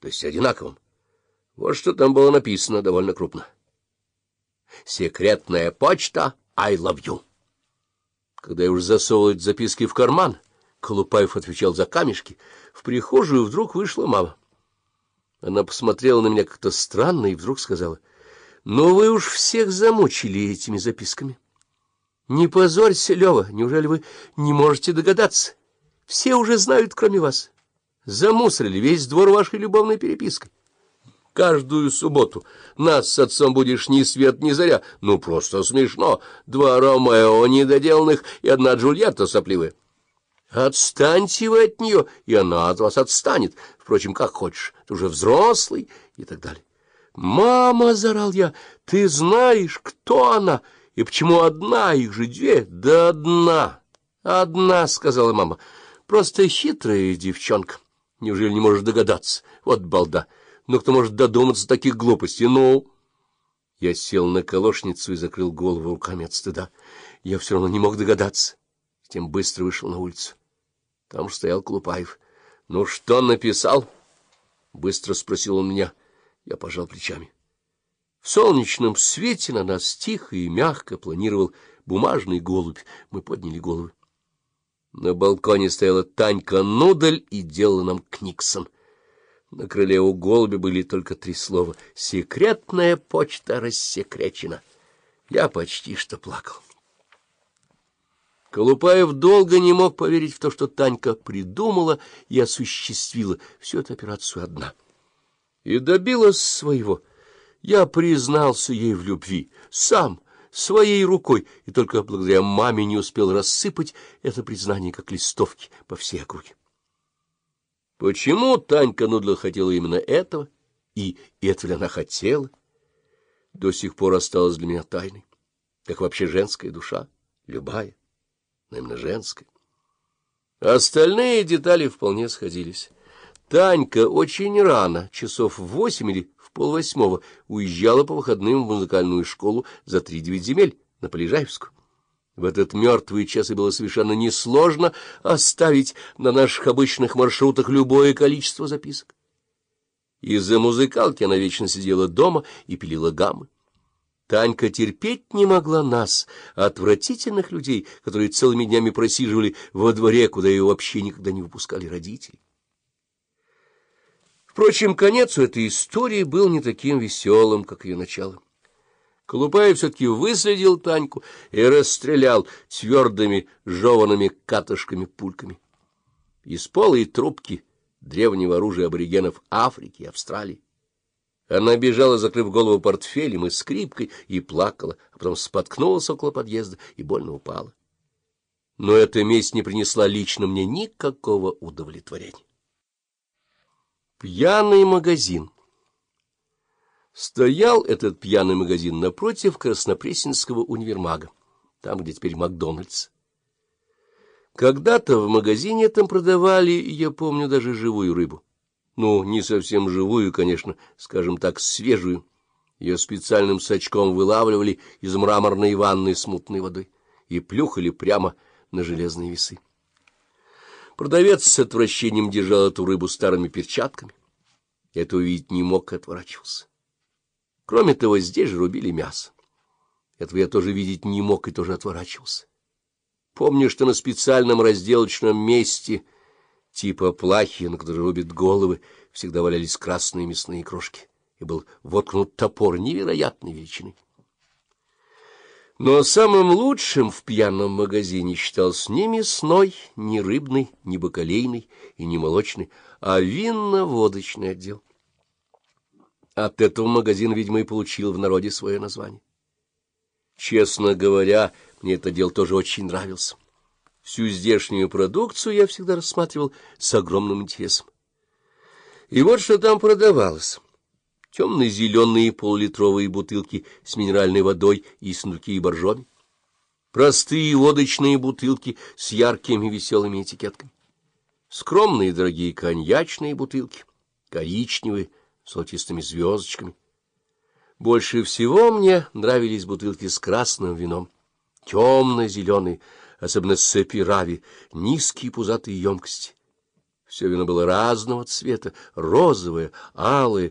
то есть одинаковым. Вот что там было написано довольно крупно. «Секретная почта I love you». Когда я уже засовывал эти записки в карман, Колупаев отвечал за камешки, в прихожую вдруг вышла мама. Она посмотрела на меня как-то странно и вдруг сказала, «Ну вы уж всех замучили этими записками. Не позорься, Лева, неужели вы не можете догадаться? Все уже знают, кроме вас. Замусорили весь двор вашей любовной перепиской. Каждую субботу нас с отцом будешь ни свет, ни заря. Ну, просто смешно. Два Ромео недоделанных и одна Джульетта сопливая. Отстаньте вы от нее, и она от вас отстанет. Впрочем, как хочешь, ты уже взрослый и так далее. «Мама!» — зарал я. «Ты знаешь, кто она и почему одна, их же две?» «Да одна, одна!» — сказала мама. «Просто хитрая девчонка. Неужели не можешь догадаться? Вот балда! Но кто может додуматься таких глупостей? Ну...» Я сел на колошницу и закрыл голову руками от стыда. Я все равно не мог догадаться. Тем быстро вышел на улицу. Там же стоял Клупаев. — Ну, что написал? — быстро спросил он меня. Я пожал плечами. В солнечном свете на нас тихо и мягко планировал бумажный голубь. Мы подняли головы. На балконе стояла Танька Нудель и делала нам книксон. На крыле у голубя были только три слова «Секретная почта рассекречена». Я почти что плакал. Колупаев долго не мог поверить в то, что Танька придумала и осуществила всю эту операцию одна. И добилась своего. Я признался ей в любви, сам, своей рукой, и только благодаря маме не успел рассыпать это признание, как листовки, по всей округе. Почему Танька Нудла хотела именно этого, и этого ли она хотела, до сих пор осталось для меня тайной, как вообще женская душа, любая но именно женской. Остальные детали вполне сходились. Танька очень рано, часов в восемь или в полвосьмого, уезжала по выходным в музыкальную школу за три-девять земель на Полежаевскую. В этот мертвый час и было совершенно несложно оставить на наших обычных маршрутах любое количество записок. Из-за музыкалки она вечно сидела дома и пилила гаммы. Танька терпеть не могла нас, отвратительных людей, которые целыми днями просиживали во дворе, куда ее вообще никогда не выпускали родители. Впрочем, конец у этой истории был не таким веселым, как ее начало. Колупаев все-таки выследил Таньку и расстрелял твердыми жеванными катышками-пульками. Из полой трубки древнего оружия аборигенов Африки и Австралии. Она бежала, закрыв голову портфелем и скрипкой, и плакала, а потом споткнулась около подъезда и больно упала. Но эта месть не принесла лично мне никакого удовлетворения. Пьяный магазин Стоял этот пьяный магазин напротив Краснопресненского универмага, там, где теперь Макдональдс. Когда-то в магазине этом продавали, я помню, даже живую рыбу. Ну, не совсем живую, конечно, скажем так, свежую. Ее специальным сачком вылавливали из мраморной ванны с мутной водой и плюхали прямо на железные весы. Продавец с отвращением держал эту рыбу старыми перчатками. Это увидеть не мог и отворачивался. Кроме того, здесь же рубили мясо. Этого я тоже видеть не мог и тоже отворачивался. Помню, что на специальном разделочном месте — типа плахи, на которые рубят головы, всегда валялись красные мясные крошки, и был воткнут топор невероятной величины. Но самым лучшим в пьяном магазине считался не мясной, не рыбный, не бакалейный и не молочный, а винно-водочный отдел. От этого магазин, видимо, и получил в народе свое название. Честно говоря, мне этот отдел тоже очень нравился. Всю здешнюю продукцию я всегда рассматривал с огромным интересом. И вот что там продавалось. Темно-зеленые полулитровые бутылки с минеральной водой и сундуки и боржоми. Простые водочные бутылки с яркими веселыми этикетками. Скромные дорогие коньячные бутылки, коричневые, с золотистыми звездочками. Больше всего мне нравились бутылки с красным вином, темно-зеленые, особенно сепирави, низкие пузатые емкости. Все вино было разного цвета — розовое, алое,